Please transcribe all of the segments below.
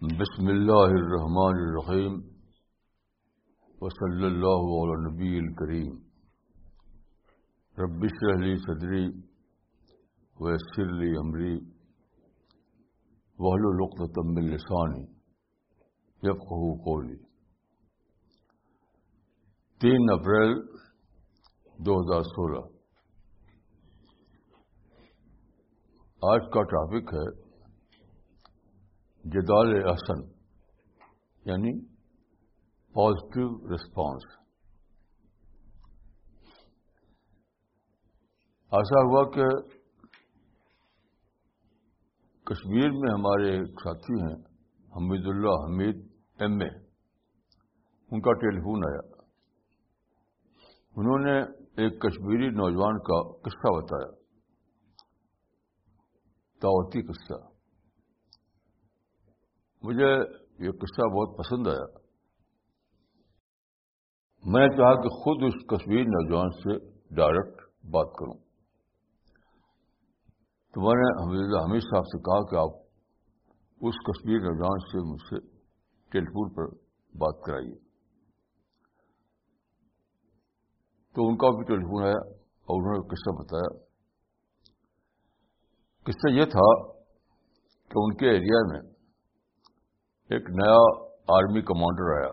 بسم اللہ الرحمن الرحیم وصلی اللہ علی نبی الکریم. ربش علی صدری ویسر لی عمری وحل القتم السانی یفقہ قولی. تین اپریل دو ہزار سولہ. آج کا ٹاپک ہے جدال احسن یعنی پازیٹو رسپانس ایسا ہوا کہ کشمیر میں ہمارے ایک ساتھی ہیں، حمید اللہ حمید ایم اے، ان کا ٹیلی فون آیا۔ انہوں نے ایک کشمیری نوجوان کا قصہ بتایا، دعوتی قصہ۔ مجھے یہ قصہ بہت پسند آیا۔ میں نے چاہا کہ خود اس کشمیر نوجوان سے ڈائریکٹ بات کروں۔ تو میں نے حمید حمید صاحب سے کہا کہ آپ اس کشمیر نوجوان سے مجھ سے ٹیلی فون پر بات کرائیے۔ تو ان کا بھی ٹیلی فون آیا اور انہوں نے قصہ بتایا۔ قصہ یہ تھا کہ ان کے ایریا میں ایک نیا آرمی کمانڈر آیا۔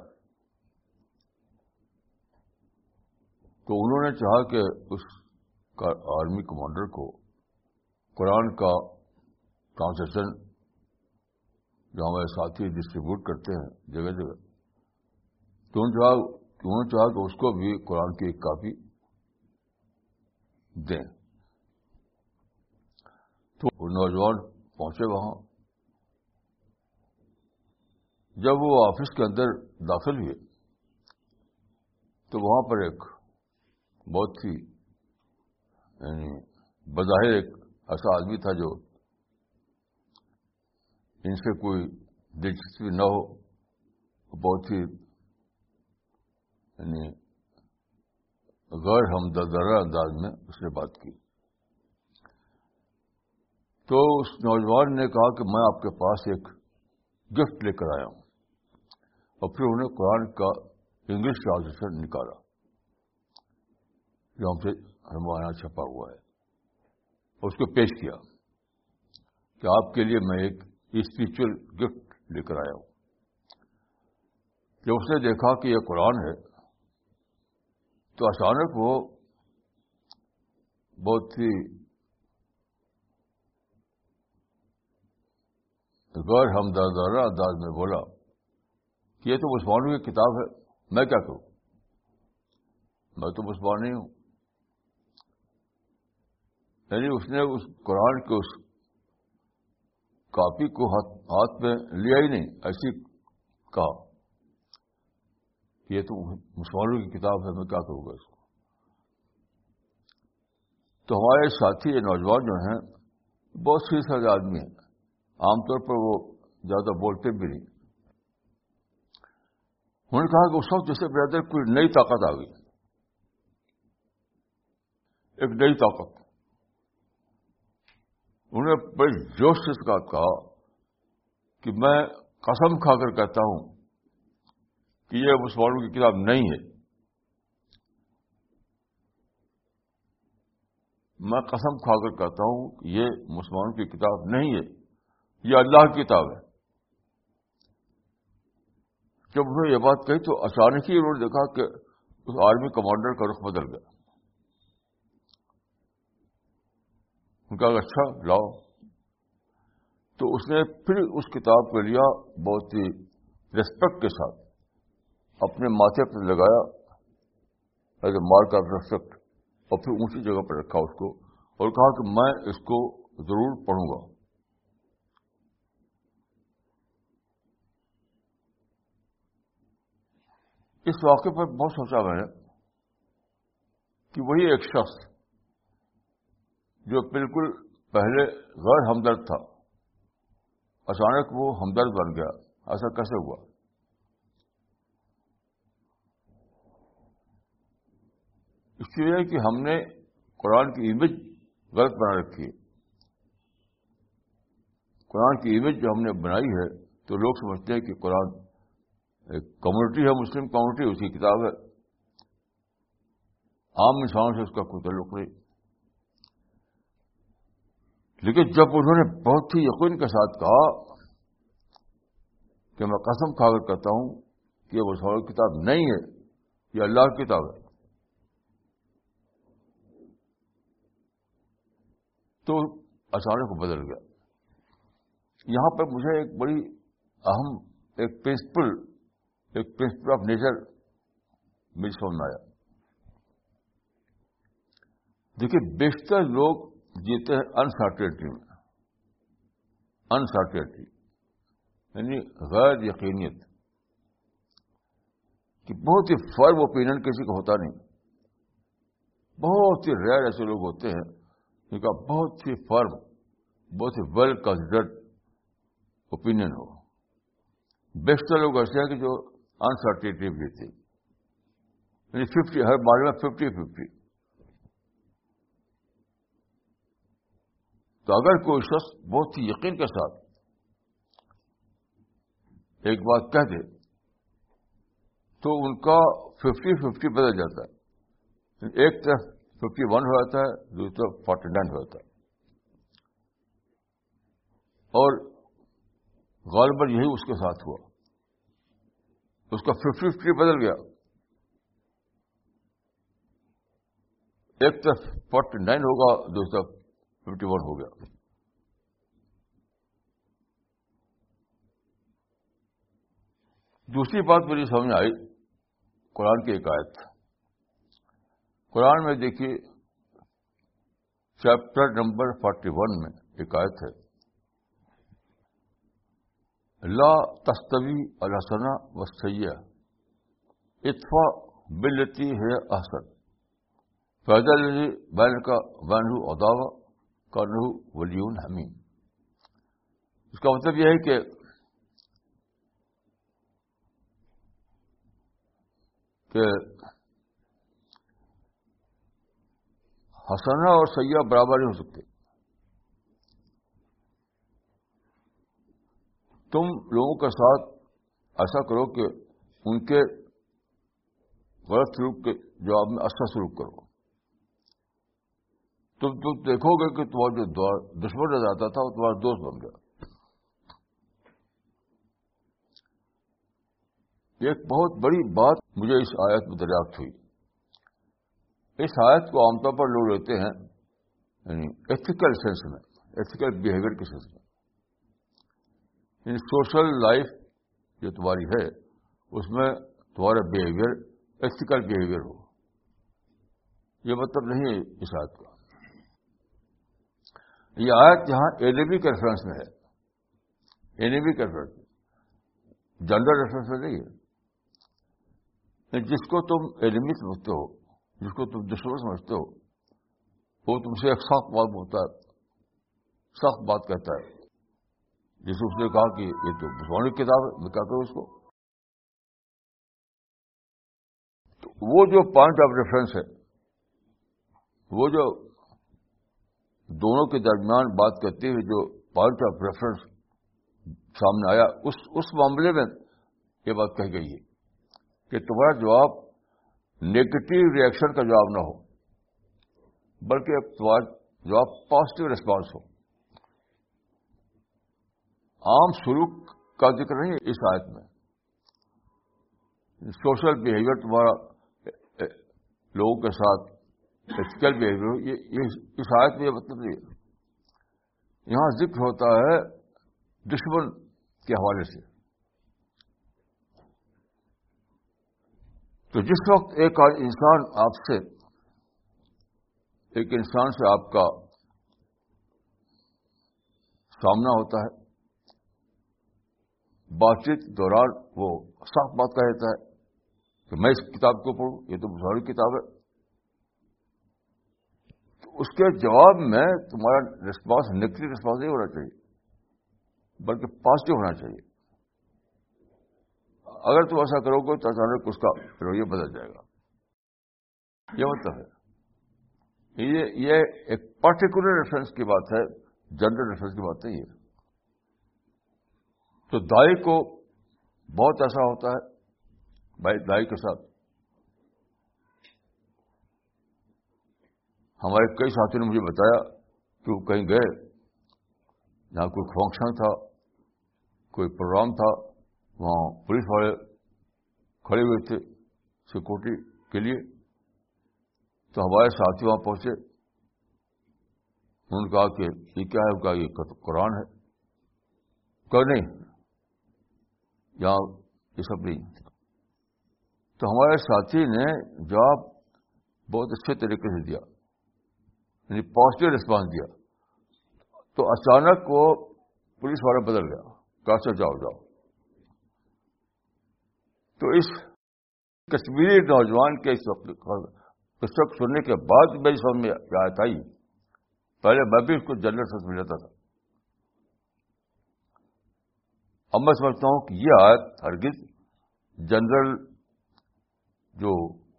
تو انہوں نے چاہا کہ اس آرمی کمانڈر کو قرآن کا ٹرانسلیشن جو ہمارے ساتھی ڈسٹریبیوٹ کرتے ہیں جگہ جگہ۔ تو انہوں چاہا انہوں نے چاہا کہ اس کو بھی قرآن کی ایک کاپی دیں۔ تو وہ نوجوان پہنچے وہاں۔ جب وہ آفس کے اندر داخل ہوئے، تو وہاں پر ایک بہت ہی یعنی بظاہر ایک ایسا آدمی تھا جو ان سے کوئی دلچسپی نہ ہو، بہت ہی یعنی غیر ہمدردرہ انداز میں اس نے بات کی۔ تو اس نوجوان نے کہا کہ میں آپ کے پاس ایک گفٹ لے کر آیا ہوں۔ اور پھر انہیں قرآن کا انگلش ٹرانسلیشن نکالا۔ جو ہم سے ہمارا چھپا ہوا ہے۔ اور اس کو پیش کیا کہ آپ کے لیے میں ایک اسپرچل گفٹ لے کر آیا ہوں۔ جب اس نے دیکھا کہ یہ قرآن ہے تو اچانک وہ بہت ہی غیر ہمدردارہ انداز میں بولا کہ یہ تو مسلمانوں کی کتاب ہے، میں کیا کروں؟ میں تو مسلمان نہیں ہوں۔ یعنی اس نے اس قرآن کے اس کاپی کو ہاتھ میں لیا ہی نہیں، ایسی کہا۔ کہ یہ تو مسلمانوں کی کتاب ہے، میں کیا کروں گا اس کو؟ تو ہمارے ساتھی یہ نوجوان جو ہیں، بہت سی سارے آدمی ہیں۔ عام طور پر وہ زیادہ بولتے بھی نہیں۔ انہوں نے کہا کہ اس وقت جیسے برادر کوئی نئی طاقت آ گئی۔ ایک نئی طاقت۔ انہوں نے بڑے جوش سے کہا کہ میں قسم کھا کر کہتا ہوں کہ یہ مسلمانوں کی کتاب نہیں ہے۔ میں قسم کھا کر کہتا ہوں کہ یہ مسلمانوں کی کتاب نہیں ہے، یہ اللہ کی کتاب ہے۔ جب انہوں نے یہ بات کہی تو اچانک ہی انہوں نے دیکھا کہ اس آرمی کمانڈر کا رخ بدل گیا۔ ان کا اچھا لاؤ۔ تو اس نے پھر اس کتاب کو لیا بہت ہی ریسپیکٹ کے ساتھ۔ اپنے ماتھے پر لگایا، as a mark of respect اور پھر اونچی جگہ پر رکھا اس کو اور کہا کہ میں اس کو ضرور پڑھوں گا۔ اس واقعے پر بہت سوچا میں نے کہ وہی ایک شخص جو بالکل پہلے غیر ہمدرد تھا، اچانک وہ ہمدرد بن گیا، ایسا کیسے ہوا؟ اس لیے کہ ہم نے قرآن کی امیج غلط بنا رکھی ہے۔ قرآن کی امیج جو ہم نے بنائی ہے تو لوگ سمجھتے ہیں کہ قرآن ایک کمیونٹی ہے مسلم، کمیونٹی اس کی کتاب ہے۔ عام انسانوں سے اس کا کوئی تعلق نہیں۔ لیکن جب انہوں نے بہت ہی یقین کے ساتھ کہا کہ میں قسم کھا کر کہتا ہوں کہ یہ وہ کتاب نہیں ہے، یہ اللہ کی کتاب ہے۔ تو اچانک کو بدل گیا۔ یہاں پر مجھے ایک بڑی اہم، ایک پرنسپل ایک پرنسپل آف نیچر مجھ سمجھ میں آیا۔ دیکھیے، بیشتر لوگ جیتے ہیں انسرٹینٹی میں۔ انسرٹینٹی یعنی غیر یقینیت۔ کہ بہت ہی فرم اوپین کسی کا ہوتا نہیں۔ بہت ہی ریئر ایسے لوگ ہوتے ہیں جن کا بہت ہی فرم بہت ہی ویل کنسیڈرڈ اوپین ہو۔ بیشتر لوگ ایسے ہیں کہ جو انسرٹینٹی بھی تھی یعنی ففٹی ہر بارے میں ففٹی ففٹی تو اگر کوئی شخص بہت ہی یقین کے ساتھ ایک بات کہہ دے، تو ان کا ففٹی ففٹی بدل جاتا ہے۔ ایک طرف ففٹی ون ہو جاتا ہے، دوسری طرف فورٹی نائن ہو جاتا ہے۔ اور غالباً یہی اس کے ساتھ ہوا۔ اس کا ففٹی ففٹی بدل گیا۔ ایک طرف فورٹی نائن ہوگا، دوسری طرف ففٹی ون ہو گیا۔ دوسری بات مجھے سمجھ آئی، قرآن کی ایک آیت۔ قرآن میں دیکھیے، چیپٹر نمبر فورٹی ون میں ایک آیت ہے۔ لا تستوی الحسنہ و سیاح اتفا بلتی ہے احسن۔ فیضل بین کا بین اداوا کرنہ ولیون حمیم۔ اس کا مطلب یہ ہے کہ کہ حسنہ اور سیاح برابر نہیں ہو سکتے۔ تم لوگوں کے ساتھ ایسا کرو کہ ان کے غلط سلوک کے جواب میں اچھا سلوک کرو۔ تم تم دیکھو گے کہ تمہارا جو دشمن نظر آتا تھا وہ تمہارا دوست بن گیا۔ ایک بہت بڑی بات مجھے اس آیت میں دریافت ہوئی۔ اس آیت کو عام طور پر لوگ لیتے ہیں یعنی ایتھیکل سینس میں ایتھیکل بہیویئر کے سینس میں۔ یعنی سوشل لائف جو تمہاری ہے، اس میں تمہارا بہیویئر ایتھیکل بہیویئر ہو۔ یہ مطلب نہیں ہے اس آیت کا۔ یہ آیت یہاں ایلیبی کے ریفرنس میں ہے۔ ایلیبی کے ریفرنس میں۔ جنڈر ریفرنس میں نہیں ہے۔ یعنی جس کو تم ایلیمی سمجھتے ہو، جس کو تم دشمن سمجھتے ہو، وہ تم سے ایک سخت بات ہوتا ہے، سخت بات کہتا ہے۔ جسے اس نے کہا کہ یہ تو مسلمان کتاب ہے، میں کہتا ہوں اس کو۔ تو وہ جو پوائنٹ آف ریفرنس ہے، وہ جو دونوں کے درمیان بات کرتے ہوئے جو پوائنٹ آف ریفرنس سامنے آیا، اس اس معاملے میں یہ بات کہی گئی ہے کہ تمہارا جواب نیگیٹو ریئیکشن کا جواب نہ ہو، بلکہ تمہارا جواب پازیٹو ریسپانس ہو۔ عام سلوک کا ذکر نہیں اس آیت میں۔ سوشل بہیویئر تمہارا لوگوں کے ساتھ ایتھیکل بہیویئر یہ اس آیت میں یہ مطلب نہیں ہے۔ یہاں ذکر ہوتا ہے دشمن کے حوالے سے۔ تو جس وقت ایک انسان آپ سے، ایک انسان سے آپ کا سامنا ہوتا ہے بات چیت دوران وہ صاف بات کا رہتا ہے کہ میں اس کتاب کو پڑھوں، یہ تو بزرگ کتاب ہے۔ اس کے جواب میں تمہارا رسپانس نیگیٹو رسپانس نہیں ہونا چاہیے، بلکہ پازیٹو ہونا چاہیے۔ اگر تم ایسا کرو گے تو اچانک اس کا رویہ بدل جائے گا۔ یہ مطلب ہے۔ یہ یہ ایک پرٹیکولر ریفرنس کی بات ہے جنرل ریفرنس کی بات نہیں ہے۔ تو دائی کو بہت ایسا ہوتا ہے، بھائی دائی کے ساتھ۔ ہمارے کئی ساتھیوں نے مجھے بتایا کہ وہ کہیں گئے، جہاں کوئی فنکشن تھا، کوئی پروگرام تھا، وہاں پولیس والے کھڑے ہوئے تھے سیکورٹی کے لیے۔ تو ہمارے ساتھی وہاں پہنچے۔ انہوں نے کہا کہ یہ کیا ہے؟ کہا یہ قرآن ہے۔ کہ نہیں یہاں یہ سب نہیں۔ تو ہمارے ساتھی نے جواب بہت اچھے طریقے سے دیا یعنی پازیٹو ریسپانس دیا۔ تو اچانک وہ پولیس والا بدل گیا کیسے اچھا، جاؤ جاؤ۔ تو اس کشمیری نوجوان کے اس وقت سننے کے بعد میری سمجھ میں آیت آئی پہلے میں بھی اس کو جنرل سمجھ میں لیتا تھا۔ اب میں سمجھتا ہوں کہ یہ آیت ہرگز جنرل جو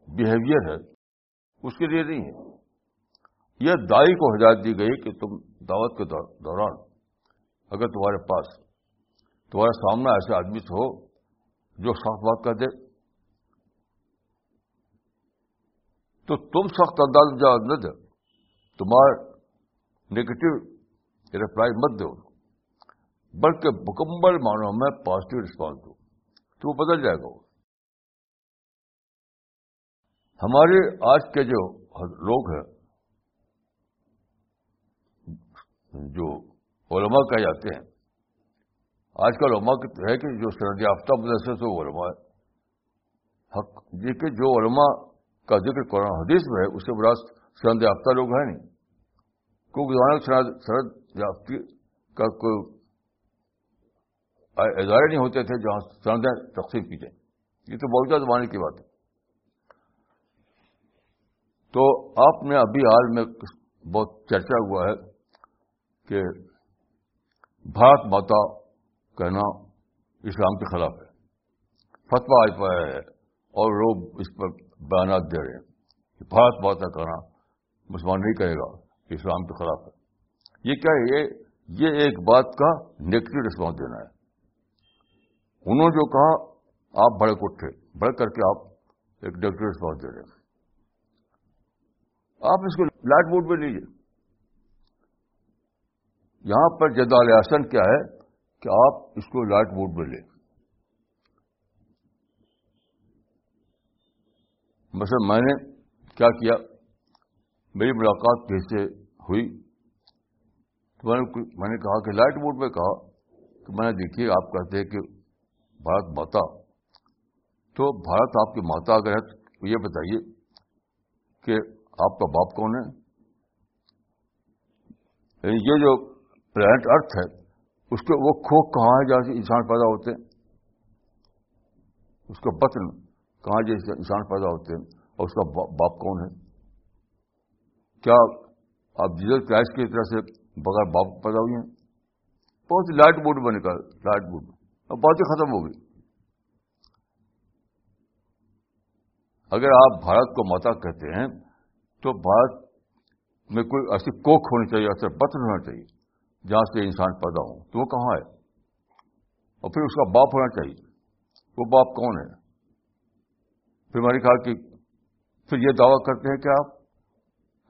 بہیویئر ہے، اس کے لیے نہیں ہے۔ یہ دائی کو ہدایت دی گئی کہ تم دعوت کے دوران اگر تمہارے پاس تمہارا سامنا ایسے آدمی سے ہو جو سخت بات کر دے۔ تو تم سخت انداز جواب نہ دو تمہارا نگیٹو ریپلائی مت دو۔ بلکہ مکمل معنوں میں پازیٹو رسپانس دو تو وہ بدل جائے گا وہ۔ ہمارے آج کے جو لوگ ہیں، جو علماء کہے جاتے ہیں، آج کل علماء ہے کہ جو سرد یافتہ مدرسے سے وہ علماء ہے حق جی کہ جو علماء کا ذکر قرآن حدیث میں ہے، اس سے برا سرد یافتہ لوگ ہیں نہیں۔ کیونکہ سرد یافتی کا کوئی ادارے نہیں ہوتے تھے جہاں سندیں تقسیم کی جائیں یہ تو موجودہ زمانے کی بات ہے۔ تو آپ نے ابھی حال میں بہت چرچا ہوا ہے کہ بھارت ماتا کہنا اسلام کے خلاف ہے۔ فتوا آج پایا ہے اور لوگ اس پر بیانات دے رہے ہیں کہ بھارت ماتا کہنا مسلمان نہیں کہے گا، اسلام کے خلاف ہے۔ یہ کیا ہے؟ یہ ایک بات کا نیگیٹو رسپانس دینا ہے۔ انہوں نے جو کہا، آپ بڑے اٹھے بڑھ کر کے آپ ایک نیگیٹو رسپانس دے رہے ہیں۔ آپ اس کو لائٹ بورڈ میں لیجیے یہاں پر جدال آسن کیا ہے کہ آپ اس کو لائٹ موڈ میں لیں۔ مثلا میں نے کیا کیا؟ میری ملاقات کیسے ہوئی۔ تو میں نے کہا کہ لائٹ موڈ میں کہا کہ میں نے دیکھیے، آپ کہتے ہیں کہ بھارت ماتا۔ تو بھارت آپ کی ماتا اگر ہے تو یہ بتائیے کہ آپ کا باپ کون ہے؟ یعنی یہ جو پلانٹ ارتھ ہے، اس کے وہ کھوک کہاں ہے جہاں سے انسان پیدا ہوتے ہیں؟ اس کا بطن کہاں جیسے انسان پیدا ہوتے ہیں اور اس کا باپ کون ہے؟ کیا آپ جیزل کرائس کی طرح سے بغیر باپ پیدا ہوئی ہیں؟ بہت ہی لائٹ بوڈ میں نکال لائٹ بوڈ اب بہت ہی ختم ہو گئی۔ اگر آپ بھارت کو ماتا کہتے ہیں، تو بھارت میں کوئی ایسی کوک ہونی چاہیے ایسا پتھر ہونا چاہیے، جہاں سے انسان پیدا ہو۔ تو وہ کہاں ہے؟ اور پھر اس کا باپ ہونا چاہیے۔ وہ باپ کون ہے؟ پھر میں نے کہا کہ پھر یہ دعویٰ کرتے ہیں کہ آپ،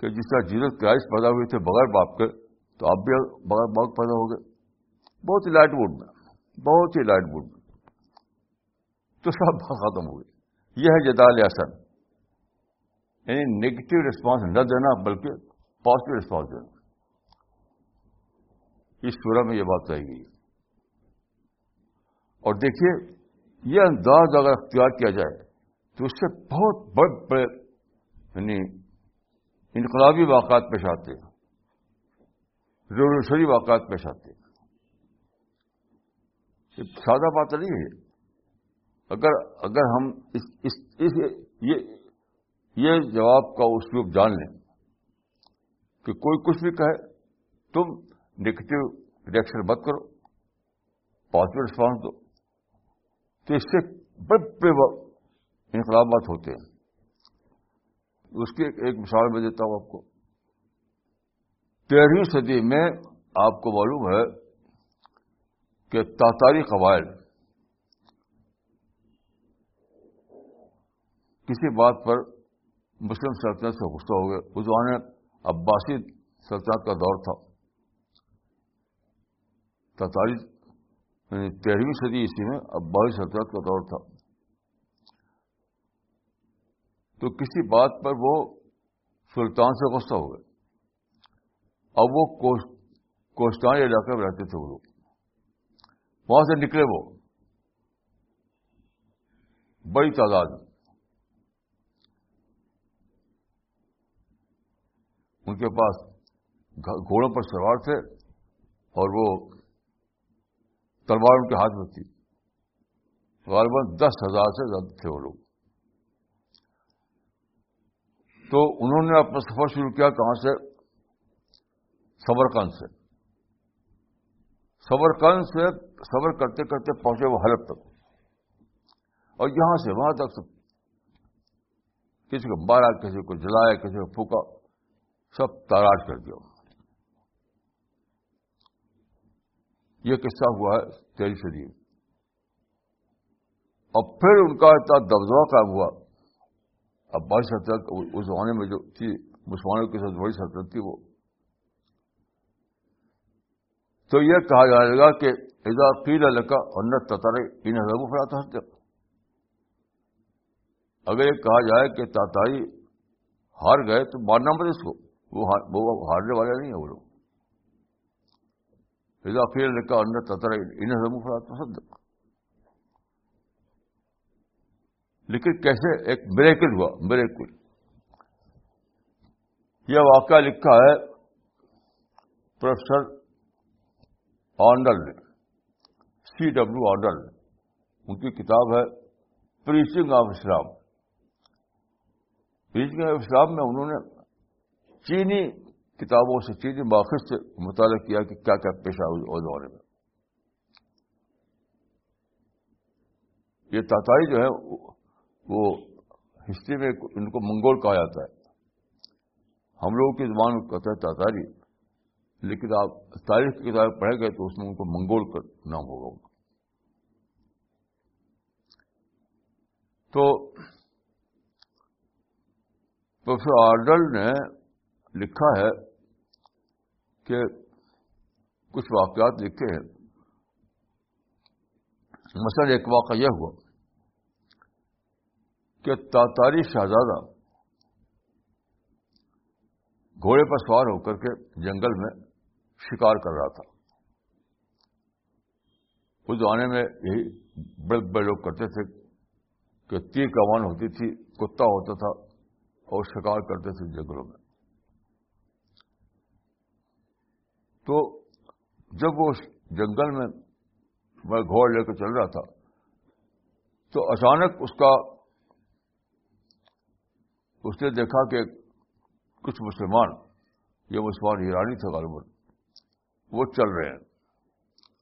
کہ جس طرح جیزس کرائسٹ پیدا ہوئے تھے بغیر باپ کے، تو آپ بھی بغیر باپ پیدا ہو گئے۔ بہت ہی لائٹ بوڈ میں۔ بہت ہی لائٹ بوڈ میں تو سب ختم ہو گئی یہ ہے جدال اثر۔ یعنی نگیٹو رسپانس نہ دینا، بلکہ پازیٹو رسپانس دینا۔ اس سورہ میں یہ بات کہی گئی۔ اور دیکھیے، یہ انداز اگر اختیار کیا جائے، تو اس سے بہت بڑے بڑے یعنی انقلابی واقعات پیش آتے ہیں۔ ریولیوشنری واقعات پیش آتے ہیں۔ سادہ بات نہیں ہے۔ اگر اگر ہم اس اس, اس یہ یہ جواب کا اسلوب جان لیں کہ کوئی کچھ بھی کہے تم نگیٹو ریئیکشن مت کرو پازیٹو رسپانس دو۔ تو اس سے بڑے بڑے انقلابات ہوتے ہیں۔ اس کی ایک مثال میں دیتا ہوں آپ کو۔ تیرہویں صدی میں آپ کو معلوم ہے کہ تاتاری قبائل کسی بات پر مسلم سلطنت سے غصہ ہو گئے۔ اس زمانے عباسی سلطنت کا دور تھا۔ تاتاری یعنی تیرہویں صدی اسی میں عباسی سلطنت کا دور تھا۔ تو کسی بات پر وہ سلطان سے غصہ ہو گئے۔ اب وہ کوستانی علاقے میں رہتے تھے وہ لوگ۔ وہاں سے نکلے وہ۔ بڑی تعداد۔ میں ان کے پاس گھوڑوں پر سوار تھے اور وہ تلوار ان کے ہاتھ میں تھی۔ غالباً دس ہزار سے زیادہ تھے وہ لوگ۔ تو انہوں نے اپنا سفر شروع کیا کہاں سے؟ صبر سے۔ صبر سے صبر کرتے کرتے پہنچے وہ حلب تک۔ اور یہاں سے وہاں تک سب کسی کو مارا، کسی کو جلایا، کسی کو پھونکا، سب تاراج کر دیا۔ یہ قصہ ہوا ہے تیری شریف اور پھر ان کا اتنا دبدبا کام ہوا۔ اب بڑی سلطنت اس زمانے میں جو تھی، مسلمانوں کے ساتھ بڑی سلطنت تھی، وہ تو یہ کہا جائے گا کہ ادا قیل کا انت تتارے ان حضب فراتا اگر یہ کہا جائے کہ تاتائی ہار گئے تو مارنا مت اس کو۔ وہ ہارنے والے نہیں ہیں وہ لوگ۔ ادا قیل کا انت تتارے ان حضب فراتا لیکن کیسے ایک بریکل ہوا؟ بریکل یہ واقعہ لکھا ہے۔ پروفیسر آنڈل نے سی ڈبلو آنڈل نے ان کی کتاب ہے preaching of Islam preaching of Islam میں انہوں نے چینی کتابوں سے، چینی باخذ سے مطالعہ کیا کہ کیا کیا پیشہ دورے میں۔ یہ تاتائی جو ہے، وہ ہسٹری میں ان کو منگول کہا جاتا ہے۔ ہم لوگوں کی زبان میں کہتا ہے تاتاری لیکن آپ تاریخ کی کتابیں پڑھے گئے تو اس میں ان کو منگول کا نام ہوگا ان تو پروفیسر آرڈل نے لکھا ہے کہ کچھ واقعات لکھے ہیں۔ مثلا ایک واقعہ یہ ہوا کہ تاتاری شہزادہ گھوڑے پر سوار ہو کر کے جنگل میں شکار کر رہا تھا۔ اس زمانے میں یہی بڑے بڑے لوگ کرتے تھے کہ تیر کمان ہوتی تھی، کتا ہوتا تھا اور شکار کرتے تھے جنگلوں میں۔ تو جب وہ جنگل میں میں گھوڑ لے کے چل رہا تھا، تو اچانک اس کا اس نے دیکھا کہ کچھ مسلمان، یہ مسلمان ایرانی تھے غالباً۔ وہ چل رہے ہیں۔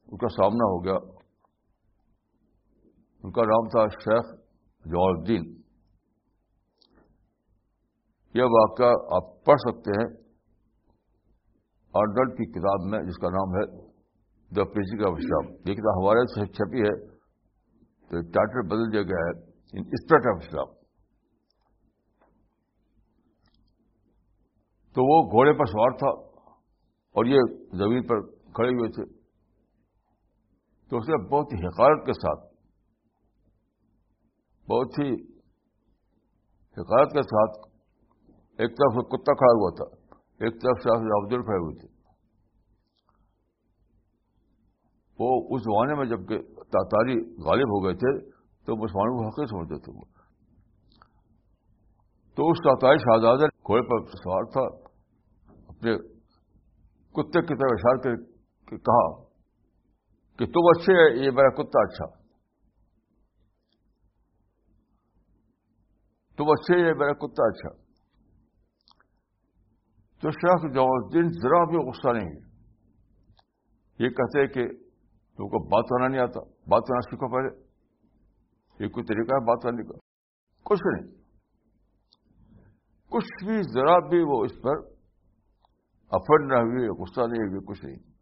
ان کا سامنا ہو گیا۔ ان کا نام تھا شیخ جوال الدین۔ یہ واقعہ آپ پڑھ سکتے ہیں۔ آرڈر کی کتاب میں جس کا نام ہے دا پیجی کا اسلام یہ کتاب ہمارے سے چھپی ہے۔ تو ٹائٹل بدل دیا گیا ہے۔ ان اسپرٹ آف اسلام تو وہ گھوڑے پر سوار تھا۔ اور یہ زمین پر کھڑے ہوئے تھے۔ تو اس نے بہت ہی حقارت کے ساتھ، بہت ہی حقارت کے ساتھ ایک طرف سے کتا کھڑا ہوا تھا، ایک طرف سے افضل کھڑے ہوئے تھے وہ اس زمانے میں جبکہ تاتاری غالب ہو گئے تھے، تو مسلمانوں کو حقیق سمجھتے تھے وہ۔ تو اس تاتاری شہزادہ گھوڑے پر سوار تھا، اپنے کتے کی طرف اشار کر کے کہا کہ تم اچھے ہے یہ میرا کتا اچھا۔ تم اچھے یہ میرا کتا اچھا۔ تو شیخ دن ذرا بھی غصہ نہیں ہے۔ یہ کہتے کہ تم کو بات کرنا نہیں آتا، بات کرنا سیکھو پہلے۔ یہ کوئی طریقہ ہے، بات کرنے کا کچھ نہیں۔ کچھ بھی ذرا بھی وہ اس پر افر نہ ہوئی غصہ نہیں ہوئی کچھ نہیں۔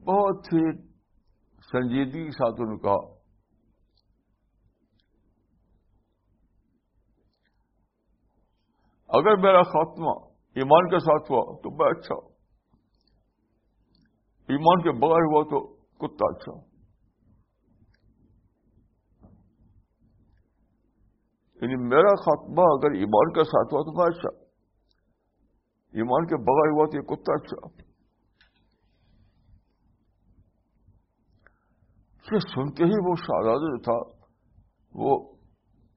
بہت ہی سنجیدگی کے ساتھ انہوں نے کہا۔ اگر میرا خاتمہ ایمان کے ساتھ ہوا تو میں اچھا۔ ایمان کے بغیر ہوا تو کتا اچھا۔ یعنی میرا خاتمہ اگر ایمان کے ساتھ ہوا تو میں اچھا۔ ایمان کے بغیر ہوا تو یہ کتا اچھا۔ سنتے ہی وہ شہزادہ جو تھا، وہ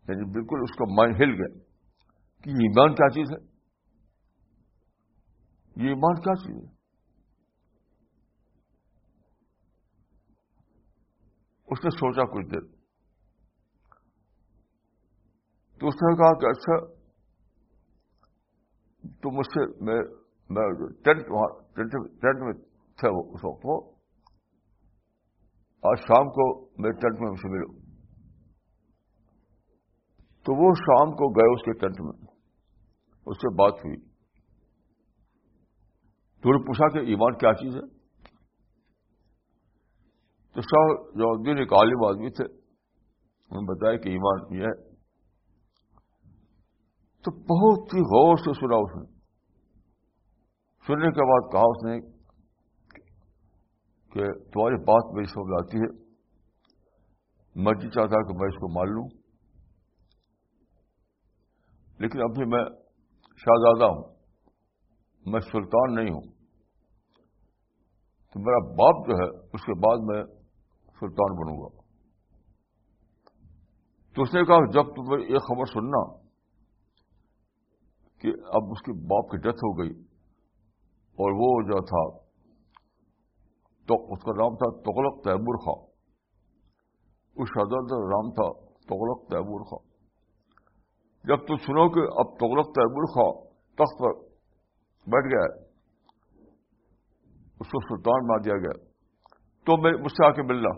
یعنی بالکل اس کا مائنڈ ہل گیا کہ ایمان کیا چیز ہے؟ یہ ایمان کیا چیز ہے؟ اس نے سوچا کچھ دیر۔ تو اس نے کہا کہ اچھا تو مجھ سے میں ٹینٹ وہاں ٹینٹ میں تھے وہ اس وقت وہ۔ آج شام کو میرے ٹینٹ میں سے ملو تو وہ شام کو گئے اس کے ٹینٹ میں۔ اس سے بات ہوئی۔ تو نے پوچھا کہ ایمان کیا چیز ہے؟ تو شاہ جو ایک عالم آدمی تھے۔ انہوں نے بتایا کہ ایمان یہ ہے۔ تو بہت ہی غور سے سنا اس نے۔ سننے کے بعد کہا اس نے کہ تمہاری بات میری سمجھ آتی ہے۔ میں جی چاہتا کہ میں اس کو مان لوں۔ لیکن ابھی میں شہزادہ ہوں۔ میں سلطان نہیں ہوں۔ تو میرا باپ جو ہے، اس کے بعد میں سلطان بنوں گا۔ تو اس نے کہا، جب تم یہ خبر سننا کہ اب اس کے باپ کی ڈیتھ ہو گئی اور وہ جو تھا، تو اس کا نام تھا تغلق تیمور خاں اس شہزاد کا نام تھا تغلق تیمور خاں جب تم سنو کہ اب تغلق تیمور خاں تخت پر بیٹھ گیا اس کو سلطان بنا دیا گیا تو میں، مجھ سے آ کے ملنا۔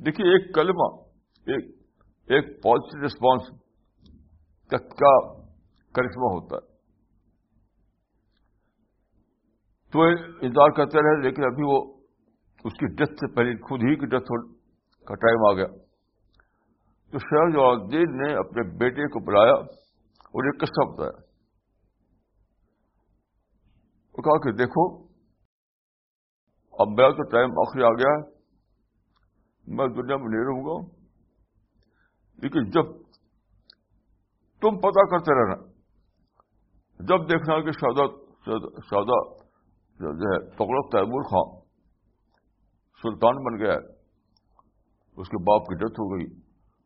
دیکھیے، ایک کلمہ، ایک ایک پازیٹو ریسپانس کا کیا کرشمہ ہوتا ہے۔ تو انتظار کرتے رہے، لیکن ابھی وہ اس کی ڈیتھ سے پہلے، خود ہی کی ڈیتھ کا ٹائم آ گیا۔ تو شہر الدین نے اپنے بیٹے کو بلایا اور یہ قصہ بتایا۔ وہ کہا کہ دیکھو، اب میرا تو ٹائم آخری آ گیا ہے، میں دنیا میں نہیں رہوں گا۔ لیکن جب تم پتا کرتے رہنا جب دیکھنا کہ شادہ شادہ جو ہے، تغلق تیمور خان سلطان بن گیا اس کے باپ کی ڈیتھ ہو گئی،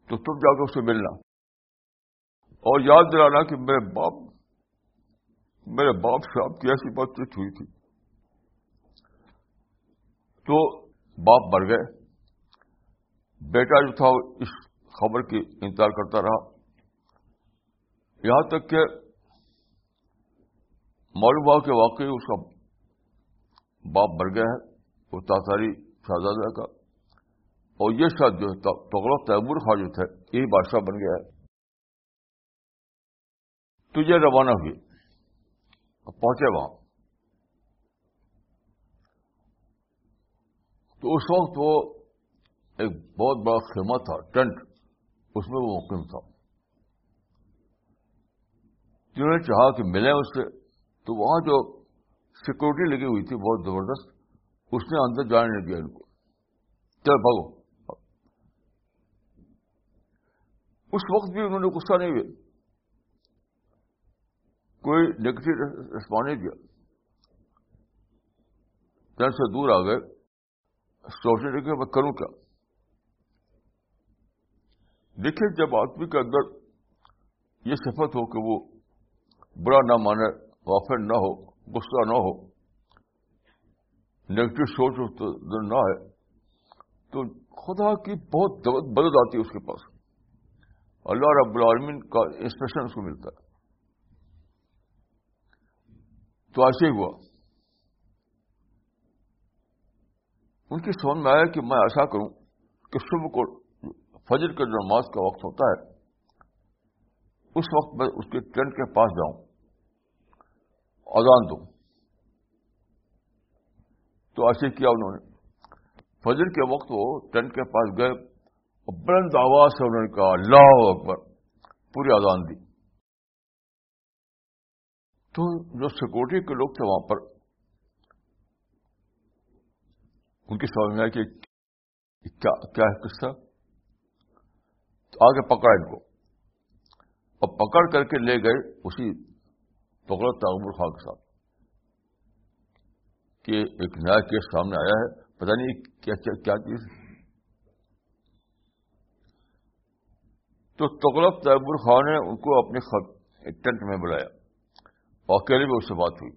تو تم جا کے اس سے ملنا۔ اور یاد دلانا کہ میرے باپ میرے باپ سے آپ کی ایسی بات چیت ہوئی تھی۔ تو باپ مر گئے۔ بیٹا جو تھا، اس خبر کی انتظار کرتا رہا۔ یہاں تک کہ معلوم ہوا کہ واقعی اس کا باپ مر گیا ہے، وہ تاثاری شہزادہ کا۔ اور یہ شاید جو ہے تغلق تیمور خواہ جو تھے، یہی بادشاہ بن گیا ہے۔ تو یہ روانہ ہوئی۔ پہنچے وہاں۔ تو اس وقت وہ ایک بہت بڑا خیمہ تھا ٹینٹ اس میں وہ مقیم تھا۔ جنہوں نے چاہا کہ ملے اس سے، تو وہاں جو سیکورٹی لگی ہوئی تھی بہت زبردست، اس نے اندر جانے نہیں دیا ان کو۔ چل بھاگو۔ اس وقت بھی انہوں نے غصہ نہیں ہوئے۔ کوئی نیگیٹو ریسپانس نہیں دیا۔ چند سے دور آ گئے۔ سوچنے لگے میں کروں کیا؟ دیکھیں جب آدمی کے اندر یہ صفت ہو کہ وہ برا نہ مانے وافر نہ ہو غصہ نہ ہو۔ نیگیٹو سوچ نہ ہے، تو خدا کی بہت بدد آتی ہے اس کے پاس۔ اللہ رب العالمین کا انسپریشن اس کو ملتا ہے۔ تو ایسے ہی ہوا۔ ان کی سمجھ میں آیا کہ میں ایسا کروں کہ صبح کو فجر کا جو نماز کا وقت ہوتا ہے اس وقت میں اس کے ٹینٹ کے پاس جاؤں، اذان دوں۔ تو ایسے کیا انہوں نے، فجر کے وقت وہ ٹینٹ کے پاس گئے، اور بلند آواز سے انہوں نے کہا، اللہ اکبر! پوری آزان دی۔ تو جو سیکورٹی کے لوگ تھے وہاں پر، ان کی سمجھ میں آئی کہ کیا ہے قصہ؟ تو آگے پکڑا ان کو۔ اور پکڑ کر کے لے گئے اسی پکڑ تعمر خان کے ساتھ، کہ ایک نیا کیس سامنے آیا ہے، پتہ نہیں کیا کیا چیز تو تغلق تیمور خان نے ان کو اپنے ٹینٹ میں بلایا۔ اور اکیلے میں اس سے بات ہوئی۔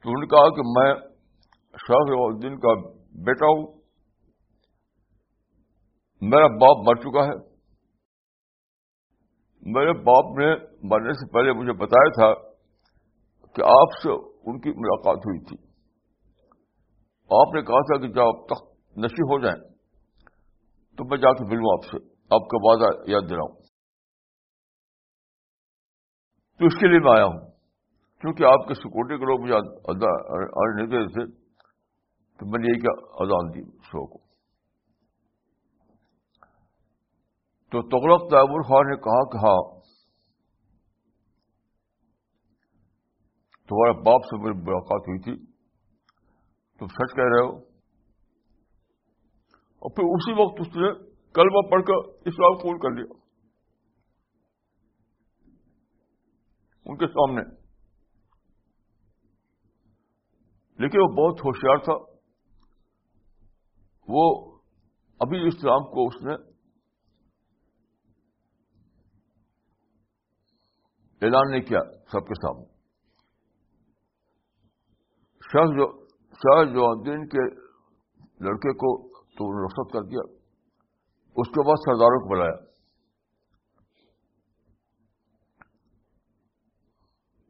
تو انہوں نے کہا کہ میں شاہ الدین کا بیٹا ہوں۔ میرا باپ مر چکا ہے۔ میرے باپ نے مرنے سے پہلے مجھے بتایا تھا کہ آپ سے ان کی ملاقات ہوئی تھی۔ آپ نے کہا تھا کہ جب آپ تک نشی ہو جائیں تو میں جا کے ملوں آپ سے، آپ کا وعدہ یاد دلاؤں۔ تو اس کے لیے میں آیا ہوں۔ کیونکہ آپ کے سیکورٹی کے لوگ مجھے نہیں دے تھے، تو میں نے یہی کیا اذان دی شو کو تو تغلق تیمور خان نے کہا کہ ہاں تمہارے باپ سے میری ملاقات ہوئی تھی، تم سچ کہہ رہے ہو؟ اور پھر اسی وقت اس نے کلمہ پڑھ کر اسلام قبول کر لیا۔ ان کے سامنے۔ لیکن وہ بہت ہوشیار تھا۔ وہ ابھی اسلام کو اس نے اعلان نہیں کیا سب کے سامنے شاہ جو شاہ جو الدین کے لڑکے کو تو رخصت کر دیا اس کے بعد سرداروں کو بلایا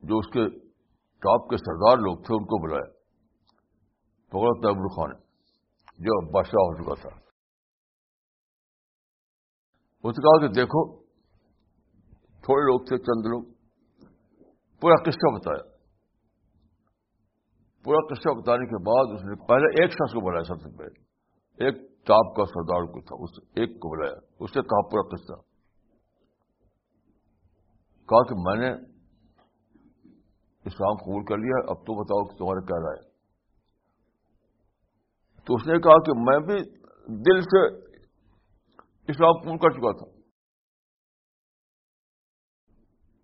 جو اس کے ٹاپ کے سردار لوگ تھے ان کو بلایا تو تیمور خان جو بادشاہ ہو چکا تھا اس نے کہا کہ دیکھو تھوڑے لوگ تھے چند لوگ پورا قصہ بتایا۔ پورا قصہ بتانے کے بعد اس نے پہلے ایک شخص کو بلایا سب سے پہلے۔ ایک ٹاپ کا سردار کو تھا، اس ایک کو بلایا۔ اس نے کہا پورا قصہ۔ کہا کہ میں نے اسلام قبول کر لیا، اب تو بتاؤ کہ تمہارے کیا رائے۔ تو اس نے کہا کہ میں بھی دل سے اسلام قبول کر چکا تھا۔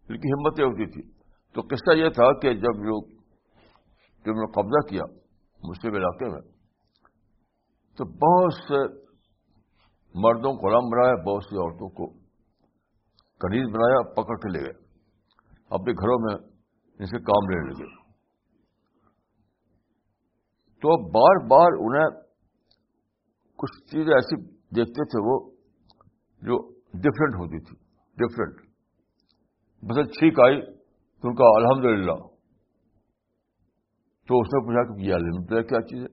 لیکن ہمت یہ ہوتی تھی تو قصہ یہ تھا کہ جب لوگ جب نے قبضہ کیا مسلم علاقے میں، تو بہت سے مردوں کو غلام بنایا، بہت سی عورتوں کو کنیز بنایا، پکڑ کے لے گئے۔ اپنے گھروں میں ان سے کام لینے لگے۔ تو بار بار انہیں کچھ چیزیں ایسی دیکھتے تھے وہ جو ڈفرینٹ ہوتی تھی ڈفرینٹ بس چھینک آئی تو ان کا الحمد للہ تو اس نے پوچھا کہ یہ الحمد للہ کیا چیز ہے؟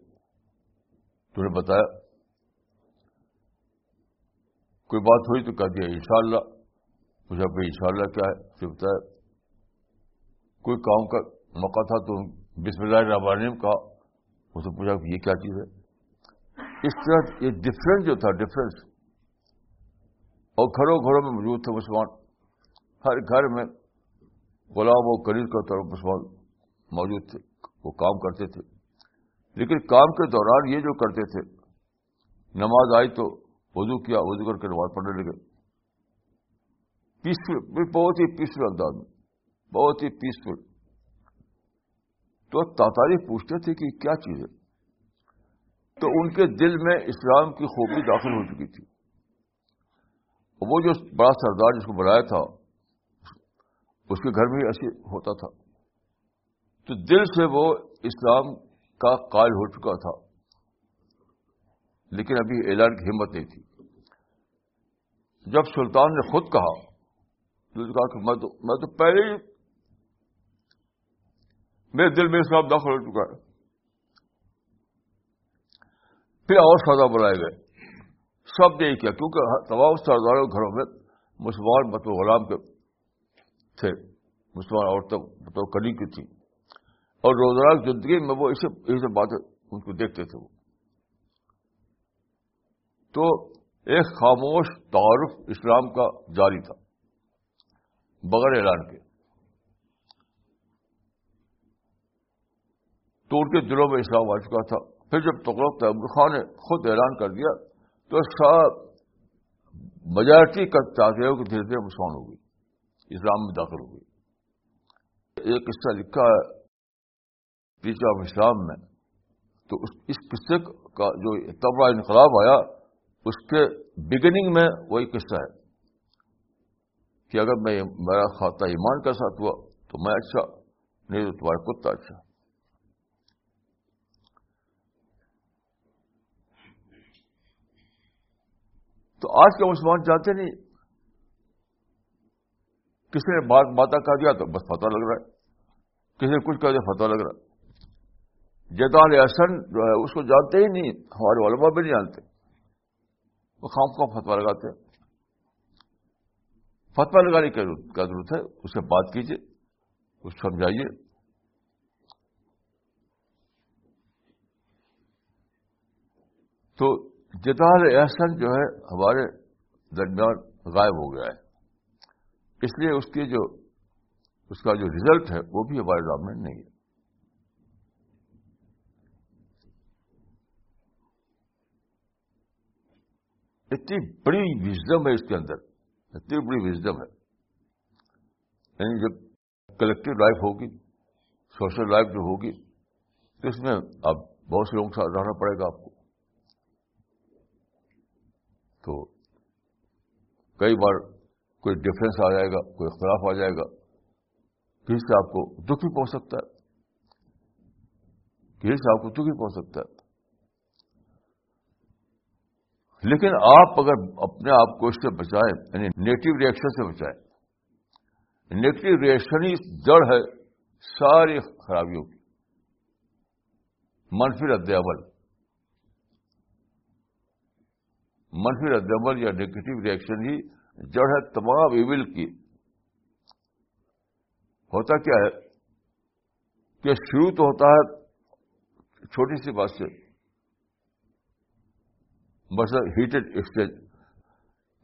تو نے بتایا، کوئی بات ہوئی تو کہہ دیا ان شاء اللہ پوچھا کہ ان شاء اللہ کیا ہے؟ تو بتایا، کوئی کام کا موقع تھا تو بسم اللہ الرحمن کہا اسے پوچھا کہ یہ کیا چیز ہے؟ اس طرح یہ ڈفرینس جو تھا ڈفرینس اور گھروں گھروں میں موجود تھے مسلمان، ہر گھر میں غلام و قریب کا طور مسلمان موجود تھے، وہ کام کرتے تھے۔ لیکن کام کے دوران یہ جو کرتے تھے، نماز آئی تو وضو کیا، وضو کر کے نماز پڑھنے لگے۔ پیسفل، بہت ہی پیسفل انداز میں، بہت ہی پیسفل۔ تو تاتاری پوچھتے تھے کہ کیا چیز ہے؟ تو ان کے دل میں اسلام کی خوبی داخل ہو چکی تھی۔ وہ جو بڑا سردار جس کو بلایا تھا اس کے گھر میں ایسے ہوتا تھا۔ تو دل سے وہ اسلام کا قائل ہو چکا تھا۔ لیکن ابھی اعلان کی ہمت نہیں تھی۔ جب سلطان نے خود کہا، تو کہا کہ میں تو میں تو پہلے ہی میرے دل میں اسلام داخل ہو چکا ہے۔ پھر اور سردار بلائے گئے۔ سب نے کیا، کیونکہ تمام سرداروں گھروں میں مسلمان مطلب غلام کے تھے۔ مسلمان عورتوں مطلب کلی کی تھی۔ اور روزانہ زندگی میں وہ اسے باتیں ان کو دیکھتے تھے وہ۔ تو ایک خاموش تعارف اسلام کا جاری تھا، بغیر اعلان کے۔ تو ان کے دلوں میں اسلام آ چکا تھا۔ پھر جب تغلق تیمور خان نے خود اعلان کر دیا تو سب میجارٹی کا چاہتے ہو کہ دھیرے دھیرے مسلمان ہو گئی۔ اسلام میں داخل ہو گئی ایک قصہ لکھا ہے ٹیچر آف اسلام میں، تو اس قصے کا جو تبرا انقلاب آیا، اس کے بگننگ میں وہی قصہ ہے کہ اگر میں میرا خاتہ ایمان کے ساتھ ہوا تو میں اچھا نہیں تو تمہارا کتا اچھا۔ تو آج کے مسلمان جانتے نہیں کسی نے بات ماتا کہہ دیا تو بس پتہ لگ رہا ہے۔ کسی نے کچھ کہہ دیا پتہ لگ رہا ہے۔ جیدان احسن جو ہے، اس کو جانتے ہی نہیں، ہمارے علماء بھی نہیں جانتے۔ وہ خام خواہ فتوا لگاتے ہیں۔ فتوا لگانے کی ضرورت ہے اسے بات کیجیے اس کو سمجھائیے۔ تو جدال احسن جو ہے، ہمارے درمیان غائب ہو گیا ہے۔ اس لیے اس کی جو اس کا جو ریزلٹ ہے وہ بھی ہمارے سامنے نہیں ہے۔ اتنی بڑی وزڈم ہے اس کے اندر، اتنی بڑی وزڈم ہے۔ یعنی جب کلیکٹو لائف ہوگی سوشل لائف جو ہوگی، تو اس میں اب بہت سے لوگوں کے ساتھ رہنا پڑے گا آپ کو۔ تو کئی بار کوئی ڈفرینس آ جائے گا، کوئی اختلاف آ جائے گا، کسی سے آپ کو دکھ بھی پہنچ سکتا ہے۔ کسی سے آپ کو دکھ بھی پہنچ سکتا ہے۔ لیکن آپ اگر اپنے آپ کو اس سے بچائیں یعنی نیگیٹو ریئیکشن سے بچائیں۔ نیگیٹو ریئیکشن ہی جڑ ہے ساری خرابیوں کی۔ منفی رد عمل۔ منفی رد عمل یا نیگیٹو ریئیکشن ہی جڑ ہے تمام ایول کی۔ ہوتا کیا ہے کہ شروع تو ہوتا ہے چھوٹی سی بات سے، بس ہیٹڈ ایکسچینج۔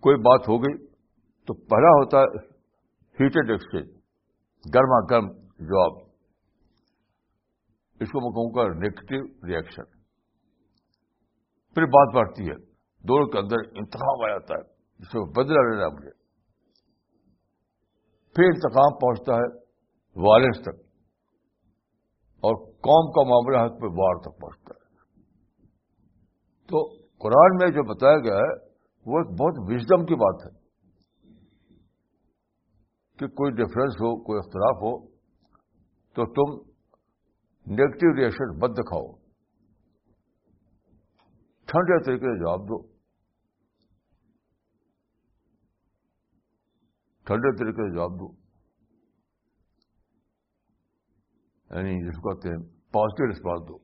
کوئی بات ہو گئی تو پہلا ہوتا ہے ہیٹڈ ایکسچینج، گرما گرم جواب۔ اس کو میں کہوں گا نیگیٹو ریئیکشن پھر بات بڑھتی ہے دونوں کے اندر انتخاب آ جاتا ہے۔ جس کو بدلا لینا مجھے۔ پھر انتخاب پہنچتا ہے وائلنس تک۔ اور قوم کا معاملہ حق پہ وار تک پہنچتا ہے۔ تو قرآن میں جو بتایا گیا ہے، وہ ایک بہت وزڈم کی بات ہے۔ کہ کوئی ڈفرینس ہو، کوئی اختلاف ہو، تو تم نیگیٹو ریئیکشن مت دکھاؤ۔ ٹھنڈے طریقے سے جواب دو۔ ٹھنڈے طریقے سے جواب دو یعنی جس کو کہتے ہیں پازیٹو ریسپانس دو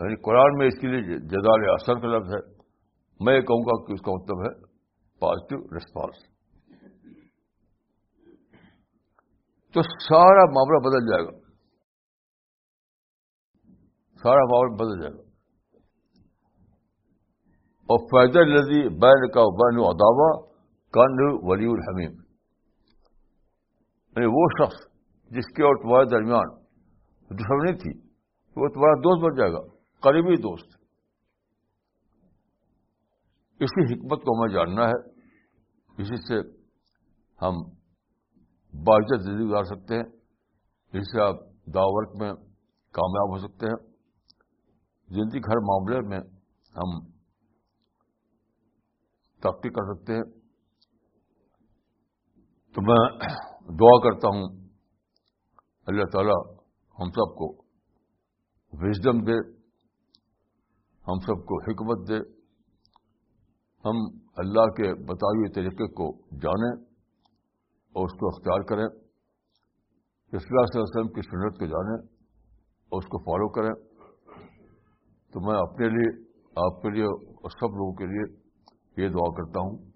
یعنی قرآن میں اس کے لیے جدال اثر کا لفظ ہے میں یہ کہوں گا کہ اس کا مطلب ہے پازیٹو ریسپانس تو سارا معاملہ بدل جائے گا سارا معاملہ بدل جائے گا اور فیضر لذی بین کا بین اداوا کن ولی الحمیم یعنی وہ شخص جس کے اور تمہارے درمیان دشمنی تھی، وہ تمہارا دوست بن جائے گا، قریبی دوست. اسی حکمت کو ہمیں جاننا ہے، اسی سے ہم باعزت زندگی گزار سکتے ہیں جس سے آپ داورک میں کامیاب ہو سکتے ہیں۔ زندگی ہر معاملے میں ہم ترقی کر سکتے ہیں۔ تو میں دعا کرتا ہوں، اللہ تعالی ہم سب کو وزڈم دے، ہم سب کو حکمت دے۔ ہم اللہ کے بتائے ہوئے طریقے کو جانیں اور اس کو اختیار کریں۔ صلی اللہ علیہ وسلم کی سنت کو جانیں اور اس کو فالو کریں۔ تو میں اپنے لیے، آپ کے لیے اور سب لوگوں کے لیے یہ دعا کرتا ہوں۔